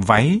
váy